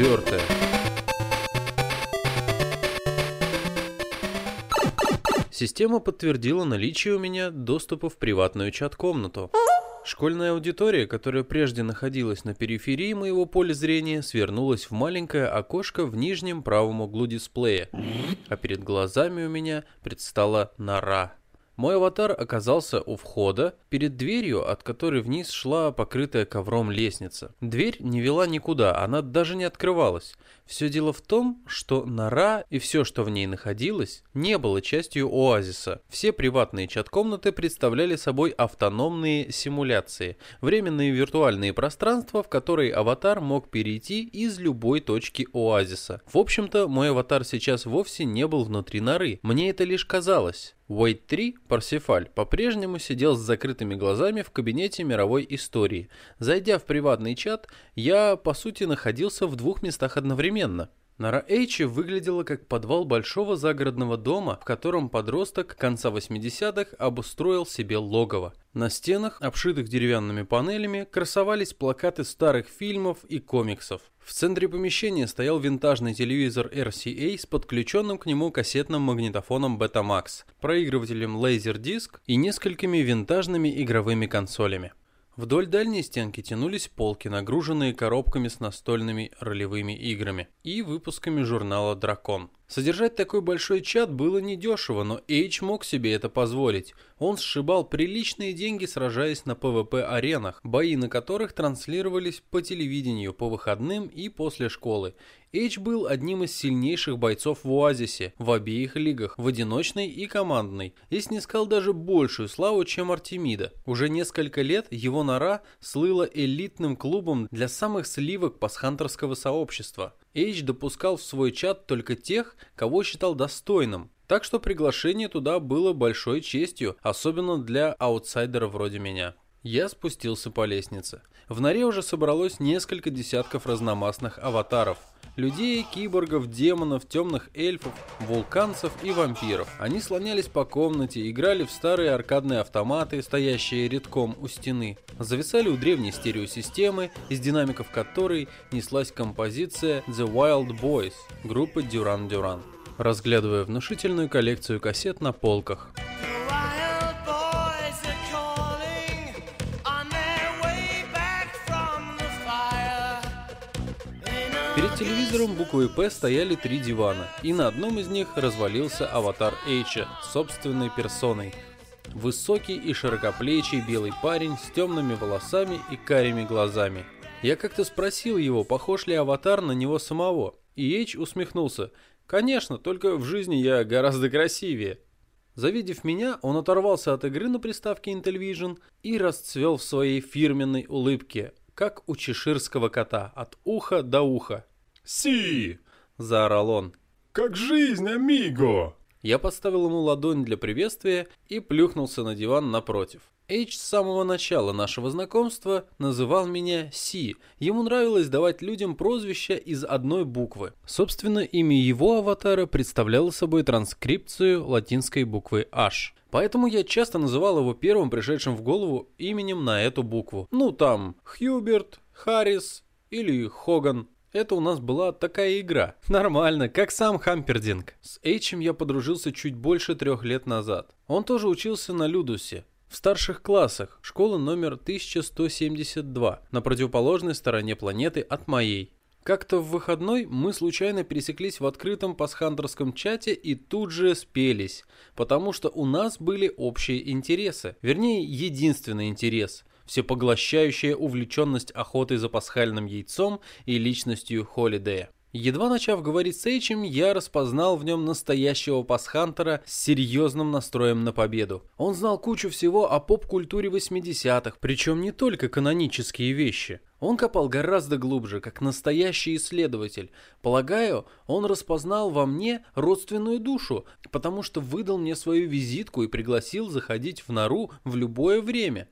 Четвертое. Система подтвердила наличие у меня доступа в приватную чат-комнату. Школьная аудитория, которая прежде находилась на периферии моего поля зрения, свернулась в маленькое окошко в нижнем правом углу дисплея, а перед глазами у меня предстала нора. Мой аватар оказался у входа, перед дверью, от которой вниз шла покрытая ковром лестница. Дверь не вела никуда, она даже не открывалась. Все дело в том, что нора и все, что в ней находилось, не было частью оазиса. Все приватные чат-комнаты представляли собой автономные симуляции, временные виртуальные пространства, в которые аватар мог перейти из любой точки оазиса. В общем-то, мой аватар сейчас вовсе не был внутри норы, мне это лишь казалось. Уэйт 3, Парсифаль, по-прежнему сидел с закрытыми глазами в кабинете мировой истории. Зайдя в приватный чат, я, по сути, находился в двух местах одновременно. Нора Эйчи выглядела как подвал большого загородного дома, в котором подросток конца 80-х обустроил себе логово. На стенах, обшитых деревянными панелями, красовались плакаты старых фильмов и комиксов. В центре помещения стоял винтажный телевизор RCA с подключенным к нему кассетным магнитофоном Betamax, проигрывателем Laserdisc и несколькими винтажными игровыми консолями. Вдоль дальней стенки тянулись полки, нагруженные коробками с настольными ролевыми играми и выпусками журнала «Дракон». Содержать такой большой чат было недешево, но Эйч мог себе это позволить. Он сшибал приличные деньги, сражаясь на ПВП-аренах, бои на которых транслировались по телевидению по выходным и после школы. Эйч был одним из сильнейших бойцов в Оазисе, в обеих лигах, в одиночной и командной, и снискал даже большую славу, чем Артемида. Уже несколько лет его нора слыла элитным клубом для самых сливок пасхантерского сообщества. Эйч допускал в свой чат только тех, кого считал достойным, так что приглашение туда было большой честью, особенно для аутсайдера вроде меня. Я спустился по лестнице. В норе уже собралось несколько десятков разномастных аватаров. Людей, киборгов, демонов, темных эльфов, вулканцев и вампиров. Они слонялись по комнате, играли в старые аркадные автоматы, стоящие редком у стены. Зависали у древней стереосистемы, из динамиков которой неслась композиция The Wild Boys группы Duran Duran. Разглядывая внушительную коллекцию кассет на полках. Перед телевизором буквой «П» стояли три дивана, и на одном из них развалился аватар Эйча собственной персоной. Высокий и широкоплечий белый парень с темными волосами и карими глазами. Я как-то спросил его, похож ли аватар на него самого, и Эйч усмехнулся. «Конечно, только в жизни я гораздо красивее». Завидев меня, он оторвался от игры на приставке Intellivision и расцвел в своей фирменной улыбке, как у чеширского кота, от уха до уха. «Си! Заорал он. Как жизнь, амиго!» Я подставил ему ладонь для приветствия и плюхнулся на диван напротив. Эйч с самого начала нашего знакомства называл меня Си. Ему нравилось давать людям прозвища из одной буквы. Собственно, имя его аватара представляло собой транскрипцию латинской буквы H. Поэтому я часто называл его первым пришедшим в голову именем на эту букву. Ну там, Хьюберт, Харрис или Хоган. Это у нас была такая игра. Нормально, как сам Хампердинг. С Эйчем я подружился чуть больше трех лет назад. Он тоже учился на Людусе. В старших классах, школа номер 1172, на противоположной стороне планеты от моей. Как-то в выходной мы случайно пересеклись в открытом пасхантерском чате и тут же спелись, потому что у нас были общие интересы. Вернее, единственный интерес – всепоглощающая увлеченность охотой за пасхальным яйцом и личностью Холидея. Едва начав говорить с Эйчем, я распознал в нем настоящего пасхантера с серьезным настроем на победу. Он знал кучу всего о поп-культуре 80-х, причем не только канонические вещи. Он копал гораздо глубже, как настоящий исследователь. Полагаю, он распознал во мне родственную душу, потому что выдал мне свою визитку и пригласил заходить в нору в любое время.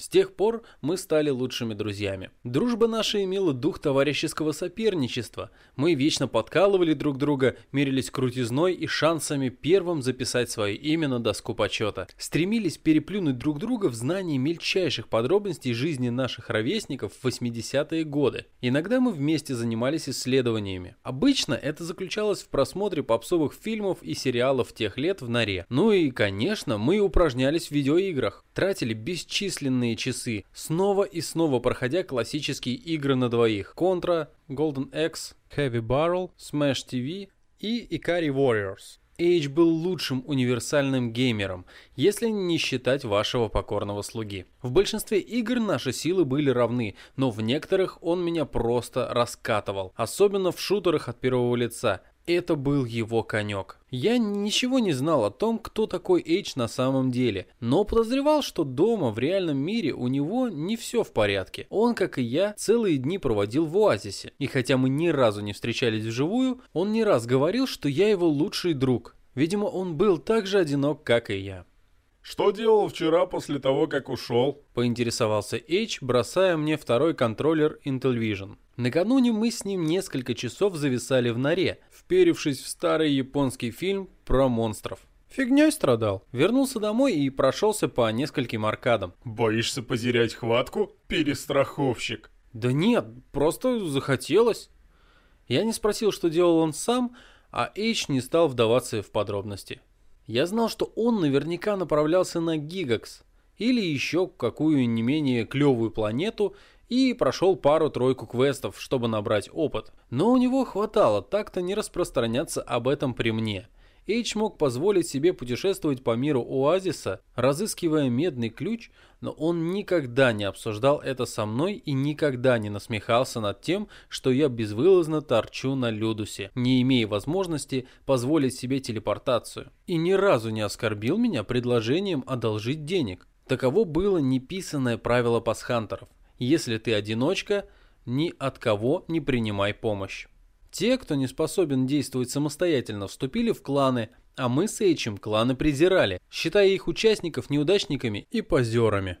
С тех пор мы стали лучшими друзьями. Дружба наша имела дух товарищеского соперничества. Мы вечно подкалывали друг друга, мерились крутизной и шансами первым записать свое имя на доску почета. Стремились переплюнуть друг друга в знании мельчайших подробностей жизни наших ровесников в 80-е годы. Иногда мы вместе занимались исследованиями. Обычно это заключалось в просмотре попсовых фильмов и сериалов тех лет в норе. Ну и, конечно, мы упражнялись в видеоиграх. Тратили бесчисленные часы, снова и снова проходя классические игры на двоих. Contra, Golden Axe, Heavy Barrel, Smash TV и Ikari Warriors. Эйдж был лучшим универсальным геймером, если не считать вашего покорного слуги. В большинстве игр наши силы были равны, но в некоторых он меня просто раскатывал, особенно в шутерах от первого лица. Это был его конек. Я ничего не знал о том, кто такой Эйдж на самом деле, но подозревал, что дома, в реальном мире, у него не все в порядке. Он, как и я, целые дни проводил в оазисе. И хотя мы ни разу не встречались вживую, он не раз говорил, что я его лучший друг. Видимо, он был так же одинок, как и я. Что делал вчера после того, как ушел? Поинтересовался Эйдж, бросая мне второй контроллер Intellivision. Накануне мы с ним несколько часов зависали в норе, вперевшись в старый японский фильм про монстров. Фигней страдал. Вернулся домой и прошелся по нескольким аркадам. Боишься потерять хватку? Перестраховщик. Да нет, просто захотелось. Я не спросил, что делал он сам, а Эйч не стал вдаваться в подробности. Я знал, что он наверняка направлялся на Гигакс или еще какую не менее клевую планету и прошел пару-тройку квестов, чтобы набрать опыт. Но у него хватало так-то не распространяться об этом при мне. Эйч мог позволить себе путешествовать по миру Оазиса, разыскивая медный ключ, но он никогда не обсуждал это со мной и никогда не насмехался над тем, что я безвылазно торчу на Людусе, не имея возможности позволить себе телепортацию. И ни разу не оскорбил меня предложением одолжить денег. Таково было неписанное правило пасхантеров. Если ты одиночка, ни от кого не принимай помощь. Те, кто не способен действовать самостоятельно, вступили в кланы, а мы с Эйчем кланы презирали, считая их участников неудачниками и позерами.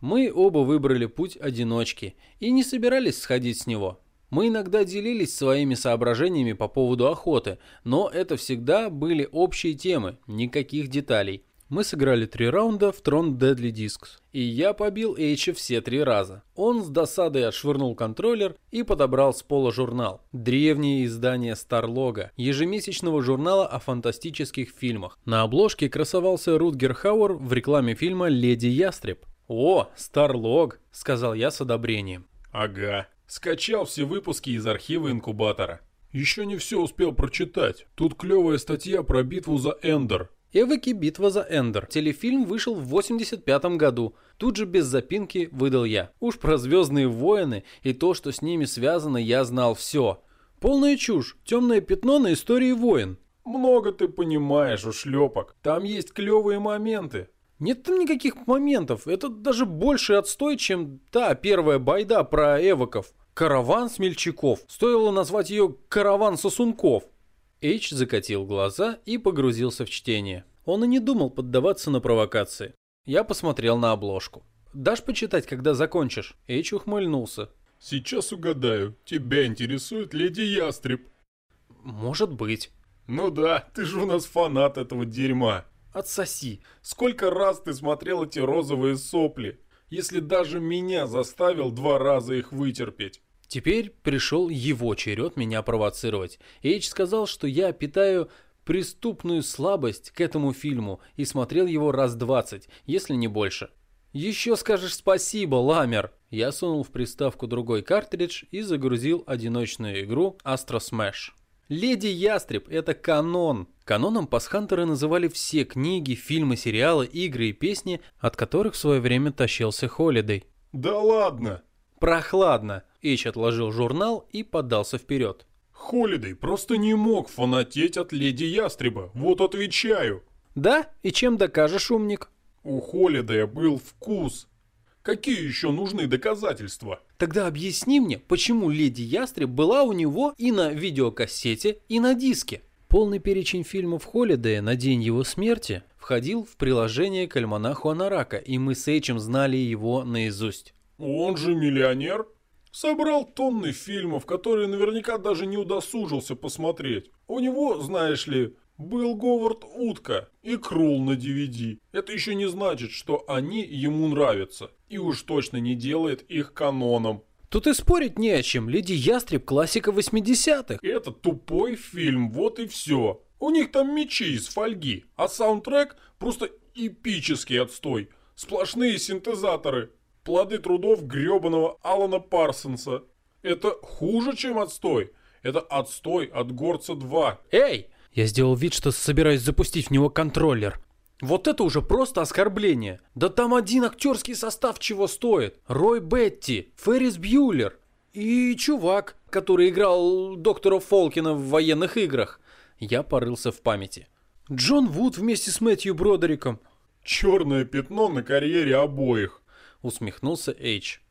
Мы оба выбрали путь одиночки и не собирались сходить с него. Мы иногда делились своими соображениями по поводу охоты, но это всегда были общие темы, никаких деталей. Мы сыграли три раунда в Трон Deadly Discs, и я побил Эйча все три раза. Он с досадой отшвырнул контроллер и подобрал с пола журнал. Древнее издание Старлога, ежемесячного журнала о фантастических фильмах. На обложке красовался Рутгер Хауэр в рекламе фильма «Леди Ястреб». «О, Старлог», — сказал я с одобрением. Ага. Скачал все выпуски из архива инкубатора. Еще не все успел прочитать. Тут клевая статья про битву за Эндер. Эвоки «Битва за Эндер». Телефильм вышел в 85 году. Тут же без запинки выдал я. Уж про «Звездные войны» и то, что с ними связано, я знал все. Полная чушь. Темное пятно на истории войн. Много ты понимаешь, ушлепок. Там есть клевые моменты. Нет там никаких моментов. Это даже больше отстой, чем та первая байда про эвоков. Караван смельчаков. Стоило назвать ее «Караван сосунков». Эйч закатил глаза и погрузился в чтение. Он и не думал поддаваться на провокации. Я посмотрел на обложку. «Дашь почитать, когда закончишь?» Эйч ухмыльнулся. Сейчас угадаю. Тебя интересует леди Ястреб. «Может быть». Ну да, ты же у нас фанат этого дерьма. «Отсоси». Сколько раз ты смотрел эти розовые сопли? Если даже меня заставил два раза их вытерпеть. Теперь пришел его черед меня провоцировать. Эйч сказал, что я питаю преступную слабость к этому фильму и смотрел его раз двадцать, если не больше. «Еще скажешь спасибо, Ламер!» Я сунул в приставку другой картридж и загрузил одиночную игру Astro Smash. «Леди Ястреб» — это канон. Каноном пасхантеры называли все книги, фильмы, сериалы, игры и песни, от которых в свое время тащился Холидей. Да ладно. Прохладно. Эйч отложил журнал и подался вперед. Холидей просто не мог фанатеть от леди Ястреба. Вот отвечаю. Да? И чем докажешь, умник? У Холидея был вкус. Какие еще нужны доказательства? Тогда объясни мне, почему леди Ястреб была у него и на видеокассете, и на диске. Полный перечень фильмов Холидея на день его смерти входил в приложение к альманаху Анарака, и мы с Эйчем знали его наизусть. Он же миллионер. Собрал тонны фильмов, которые наверняка даже не удосужился посмотреть. У него, знаешь ли, был Говард Утка и Крул на DVD. Это еще не значит, что они ему нравятся. И уж точно не делает их каноном. Тут и спорить не о чем. Леди Ястреб классика 80-х. Это тупой фильм, вот и все. У них там мечи из фольги, а саундтрек просто эпический отстой. Сплошные синтезаторы. Плоды трудов гребаного Алана Парсонса. Это хуже, чем отстой. Это отстой от Горца 2. Эй! Я сделал вид, что собираюсь запустить в него контроллер. Вот это уже просто оскорбление. Да там один актерский состав чего стоит. Рой Бетти, Феррис Бьюлер и чувак, который играл доктора Фолкина в военных играх. Я порылся в памяти. Джон Вуд вместе с Мэтью Бродериком. Черное пятно на карьере обоих. Усмехнулся Эйч.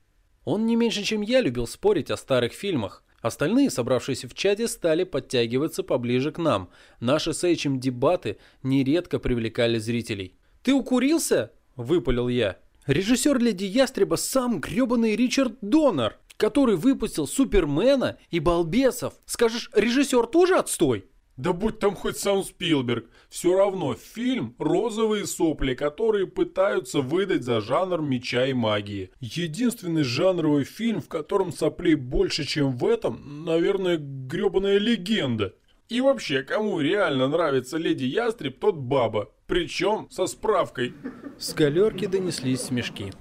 Он не меньше, чем я, любил спорить о старых фильмах. Остальные, собравшиеся в чате, стали подтягиваться поближе к нам. Наши с Эйчем дебаты нередко привлекали зрителей. «Ты укурился?» – выпалил я. Режиссер Леди Ястреба сам гребаный Ричард Доннер, который выпустил Супермена и Балбесов. Скажешь, режиссер тоже отстой? Да будь там хоть сам Спилберг, все равно фильм «Розовые сопли», которые пытаются выдать за жанр меча и магии. Единственный жанровый фильм, в котором соплей больше, чем в этом, наверное, гребаная легенда. И вообще, кому реально нравится Леди Ястреб, тот баба. Причем со справкой. С галерки донеслись смешки.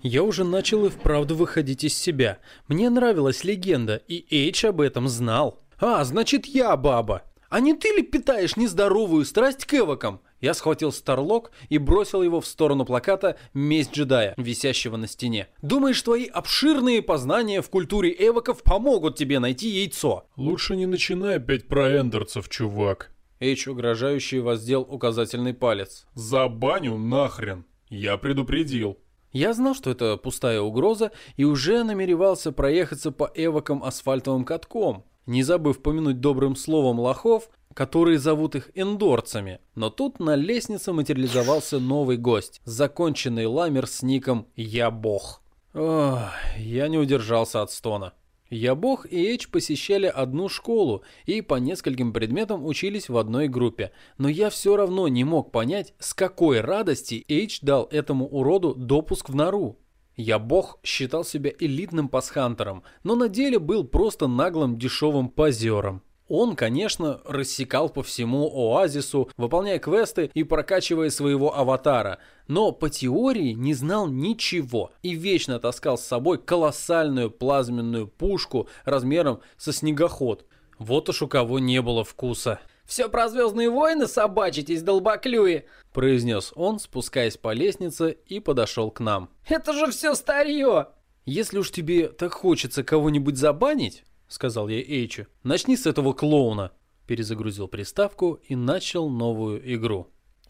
Я уже начал и вправду выходить из себя. Мне нравилась легенда, и Эйч об этом знал. А, значит я баба. А не ты ли питаешь нездоровую страсть к эвокам? Я схватил Старлок и бросил его в сторону плаката «Месть джедая», висящего на стене. Думаешь, твои обширные познания в культуре эвоков помогут тебе найти яйцо? Лучше не начинай опять про эндерцев, чувак. Эйч угрожающий воздел указательный палец. За баню нахрен. Я предупредил. Я знал, что это пустая угроза, и уже намеревался проехаться по эвокам асфальтовым катком, не забыв помянуть добрым словом лохов, которые зовут их эндорцами. Но тут на лестнице материализовался новый гость, законченный ламер с ником «Я Бог». Ох, я не удержался от стона. Я Бог и Эйч посещали одну школу и по нескольким предметам учились в одной группе, но я все равно не мог понять, с какой радости Эйч дал этому уроду допуск в нору. Я бог считал себя элитным пасхантером, но на деле был просто наглым дешевым позером. Он, конечно, рассекал по всему оазису, выполняя квесты и прокачивая своего аватара, но по теории не знал ничего и вечно таскал с собой колоссальную плазменную пушку размером со снегоход. Вот уж у кого не было вкуса. Все про Звездные войны собачитесь, долбоклюи. произнес он, спускаясь по лестнице и подошел к нам. Это же все старье. «Если уж тебе так хочется кого-нибудь забанить, — сказал я Эйчу, — начни с этого клоуна». Перезагрузил приставку и начал новую игру.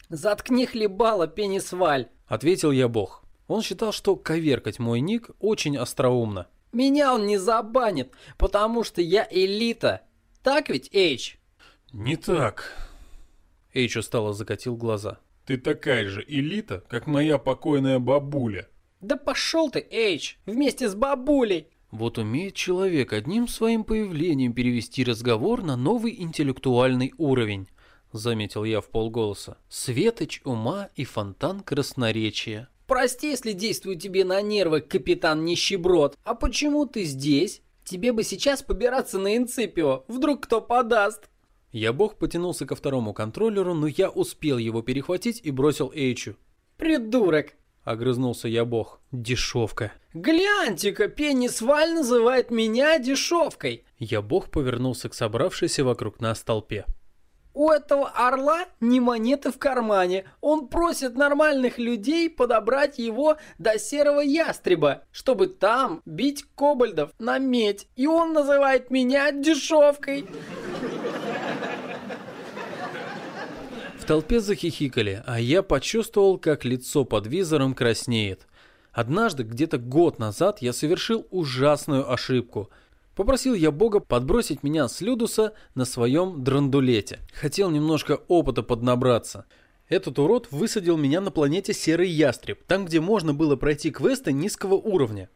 Заткни хлебало, пенисваль. Ответил я бог. Он считал, что коверкать мой ник очень остроумно. Меня он не забанит, потому что я элита. Так ведь, Эйч? Не так. Эйч устало закатил глаза. Ты такая же элита, как моя покойная бабуля. Да пошел ты, Эйч, вместе с бабулей. Вот умеет человек одним своим появлением перевести разговор на новый интеллектуальный уровень, заметил я в полголоса. Светоч ума и фонтан красноречия. Прости, если действую тебе на нервы, капитан Нищеброд. А почему ты здесь? Тебе бы сейчас побираться на Инципио. Вдруг кто подаст. Я бог потянулся ко второму контроллеру, но я успел его перехватить и бросил Эйчу. Придурок. Огрызнулся я бог. Дешевка. Гляньте-ка, Пеннисваль называет меня дешевкой. Я бог повернулся к собравшейся вокруг нас толпе. У этого орла не монеты в кармане. Он просит нормальных людей подобрать его до серого ястреба, чтобы там бить кобальдов на медь. И он называет меня дешевкой. В толпе захихикали, а я почувствовал, как лицо под визором краснеет. Однажды, где-то год назад, я совершил ужасную ошибку. Попросил я Бога подбросить меня с Людуса на своем драндулете. Хотел немножко опыта поднабраться. Этот урод высадил меня на планете Серый Ястреб, там, где можно было пройти квесты низкого уровня.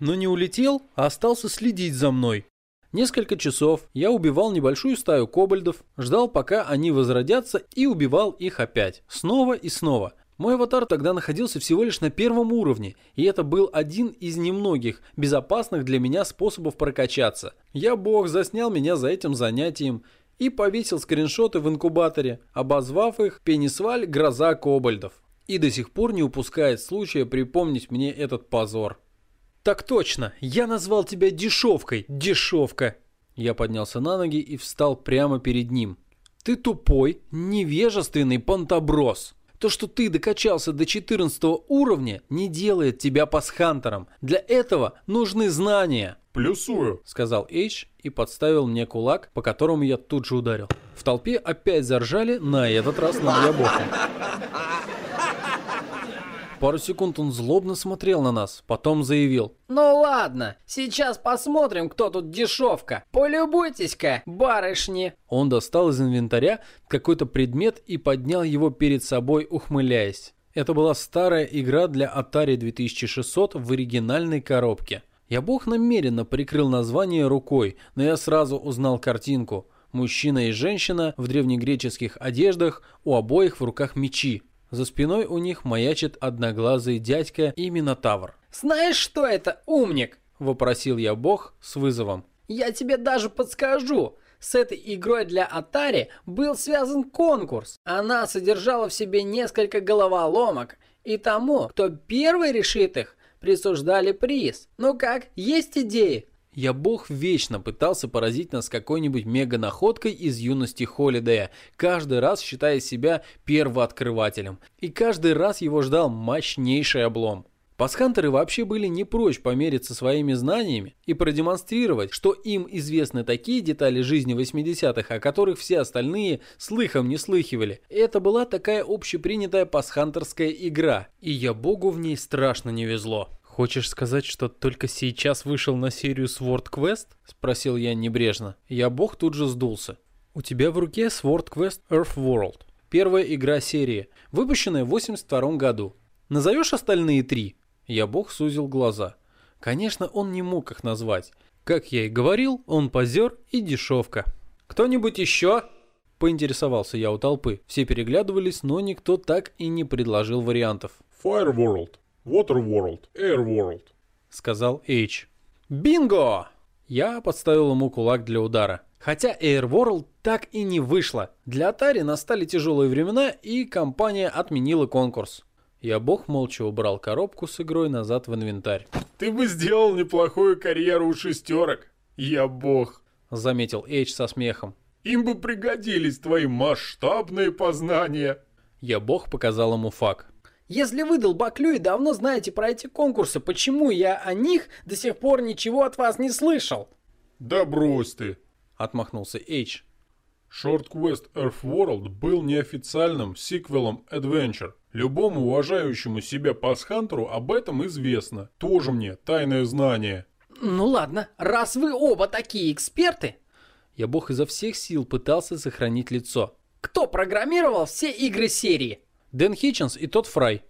Но не улетел, а остался следить за мной. Несколько часов я убивал небольшую стаю кобальдов, ждал, пока они возродятся, и убивал их опять, снова и снова. Мой аватар тогда находился всего лишь на первом уровне, и это был один из немногих безопасных для меня способов прокачаться. Я бог заснял меня за этим занятием и повесил скриншоты в инкубаторе, обозвав их «Пенисваль. Гроза кобальдов». И до сих пор не упускает случая припомнить мне этот позор. «Так точно, я назвал тебя дешевкой, дешевка!» Я поднялся на ноги и встал прямо перед ним. «Ты тупой, невежественный понтоброс!» То, что ты докачался до 14 уровня, не делает тебя пасхантером. Для этого нужны знания. Плюсую. Сказал Эйч и подставил мне кулак, по которому я тут же ударил. В толпе опять заржали, на этот раз на Ябоху. Пару секунд он злобно смотрел на нас, потом заявил. Ну ладно, сейчас посмотрим, кто тут дешевка. Полюбуйтесь-ка, барышни. Он достал из инвентаря какой-то предмет и поднял его перед собой, ухмыляясь. Это была старая игра для Atari 2600 в оригинальной коробке. Я бог намеренно прикрыл название рукой, но я сразу узнал картинку. Мужчина и женщина в древнегреческих одеждах, у обоих в руках мечи. За спиной у них маячит одноглазый дядька и Минотавр. Знаешь, что это, умник? Вопросил я бог с вызовом. Я тебе даже подскажу. С этой игрой для Atari был связан конкурс. Она содержала в себе несколько головоломок. И тому, кто первый решит их, присуждали приз. Ну как, есть идеи? Я бог вечно пытался поразить нас какой-нибудь мега-находкой из юности Холидея, каждый раз считая себя первооткрывателем. И каждый раз его ждал мощнейший облом. Пасхантеры вообще были не прочь помериться своими знаниями и продемонстрировать, что им известны такие детали жизни 80-х, о которых все остальные слыхом не слыхивали. Это была такая общепринятая пасхантерская игра, и я богу в ней страшно не везло. «Хочешь сказать, что только сейчас вышел на серию Sword Quest?» – спросил я небрежно. Я бог тут же сдулся. «У тебя в руке Sword Quest Earth World. Первая игра серии, выпущенная в 82 году. Назовешь остальные три?» Я бог сузил глаза. Конечно, он не мог их назвать. Как я и говорил, он позер и дешевка. «Кто-нибудь еще?» Поинтересовался я у толпы. Все переглядывались, но никто так и не предложил вариантов. Fire World. Water World, Air World. Сказал Эйч. Бинго! Я подставил ему кулак для удара. Хотя Air World так и не вышло. Для Atari настали тяжелые времена, и компания отменила конкурс. Я бог молча убрал коробку с игрой назад в инвентарь. Ты бы сделал неплохую карьеру у шестерок. Я бог. Заметил Эйч со смехом. Им бы пригодились твои масштабные познания. Я бог показал ему факт. Если вы, долбоклюи, давно знаете про эти конкурсы, почему я о них до сих пор ничего от вас не слышал? Да брось ты. Отмахнулся Эйч. Short Quest Earth World был неофициальным сиквелом Adventure. Любому уважающему себя пасхантеру об этом известно. Тоже мне тайное знание. Ну ладно, раз вы оба такие эксперты, Я бог изо всех сил пытался сохранить лицо. кто программировал все игры серии? Дэн Хитченс и тот Фрай.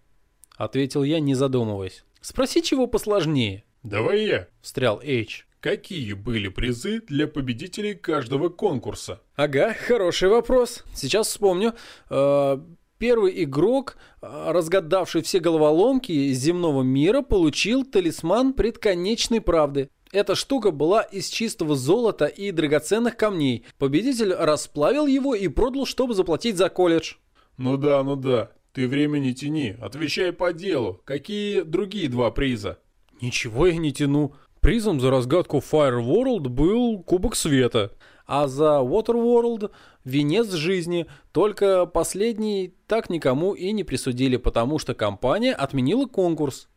Ответил я, не задумываясь. Спроси чего посложнее. Давай я. Встрял Эйч. Какие были призы для победителей каждого конкурса? Ага, хороший вопрос. Сейчас вспомню. Э, Первый игрок, э, разгадавший все головоломки земного мира, получил талисман предконечной правды. Эта штука была из чистого золота и драгоценных камней. Победитель расплавил его и продал, чтобы заплатить за колледж. Ну да, ну да. Ты время не тяни. Отвечай по делу. Какие другие два приза? Ничего я не тяну. Призом за разгадку Fire World был Кубок Света, а за Water World венец жизни. Только последний так никому и не присудили, потому что компания отменила конкурс.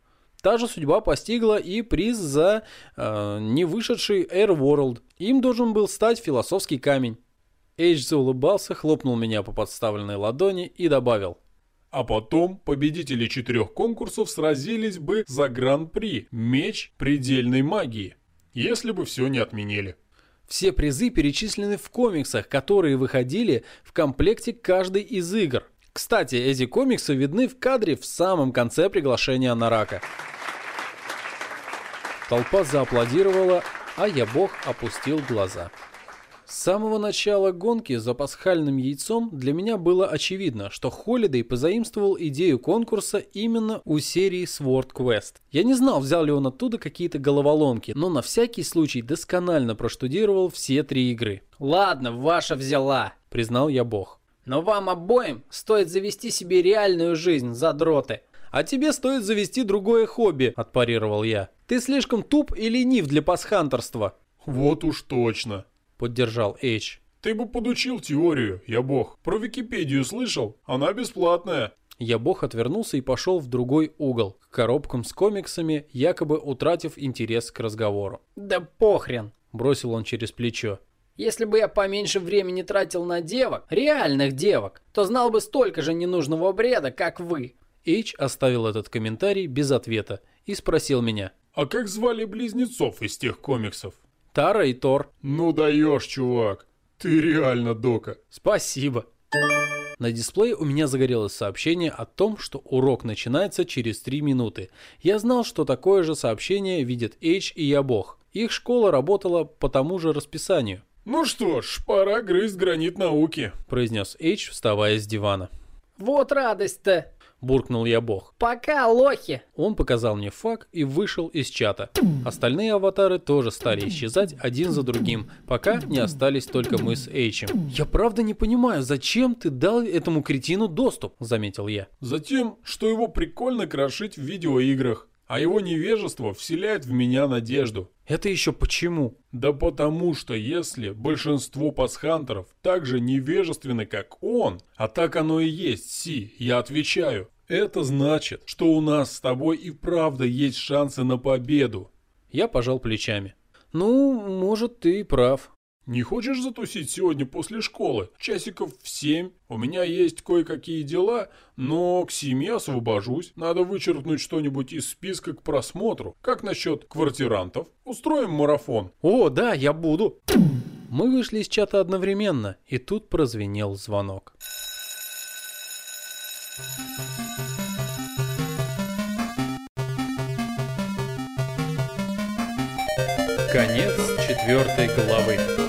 Та же судьба постигла и приз за э, не вышедший Air World. Им должен был стать философский камень. Эйдж заулыбался, хлопнул меня по подставленной ладони и добавил. А потом победители четырех конкурсов сразились бы за гран-при «Меч предельной магии». если бы все не отменили. Все призы перечислены в комиксах, которые выходили в комплекте каждой из игр. Кстати, эти комиксы видны в кадре в самом конце приглашения на рака. Толпа зааплодировала, а я бог опустил глаза. С самого начала гонки за пасхальным яйцом для меня было очевидно, что Холидей позаимствовал идею конкурса именно у серии Sword Quest. Я не знал, взял ли он оттуда какие-то головоломки, но на всякий случай досконально проштудировал все три игры. Ладно, ваша взяла. Признал я бог. Но вам обоим стоит завести себе реальную жизнь, задроты. «А тебе стоит завести другое хобби», – отпарировал я. «Ты слишком туп и ленив для пасхантерства», Вот уж точно. – поддержал Эйч. Ты бы подучил теорию, я бог. Про Википедию слышал? Она бесплатная. Я бог отвернулся и пошел в другой угол, к коробкам с комиксами, якобы утратив интерес к разговору. Да похрен. Бросил он через плечо. Если бы я поменьше времени тратил на девок, реальных девок, то знал бы столько же ненужного бреда, как вы. Эйч оставил этот комментарий без ответа и спросил меня. А как звали близнецов из тех комиксов? Тара и Тор. Ну даешь, чувак. Ты реально дока. Спасибо. На дисплее у меня загорелось сообщение о том, что урок начинается через 3 минуты. Я знал, что такое же сообщение видят Эйч и я бог. Их школа работала по тому же расписанию, Ну что ж, пора грызть гранит науки. произнес Эйч, вставая с дивана. Вот радость-то. Буркнул я бог. Пока, лохи. Он показал мне фак и вышел из чата. Остальные аватары тоже стали исчезать один за другим, пока не остались только мы с Эйчем. «Я правда не понимаю, зачем ты дал этому кретину доступ?» – заметил я. Затем, что его прикольно крошить в видеоиграх, а его невежество вселяет в меня надежду. «Это еще почему?» Да потому что если большинство пасхантеров так же невежественны, как он, а так оно и есть, Си, я отвечаю, это значит, что у нас с тобой и правда есть шансы на победу. Я пожал плечами. «Ну, может, ты и прав». Не хочешь затусить сегодня после школы? Часиков в семь. У меня есть кое-какие дела, но к семи освобожусь. Надо вычеркнуть что-нибудь из списка к просмотру. Как насчет квартирантов? Устроим марафон. «О, да, я буду». Мы вышли из чата одновременно, и тут прозвенел звонок. Конец четвертой главы.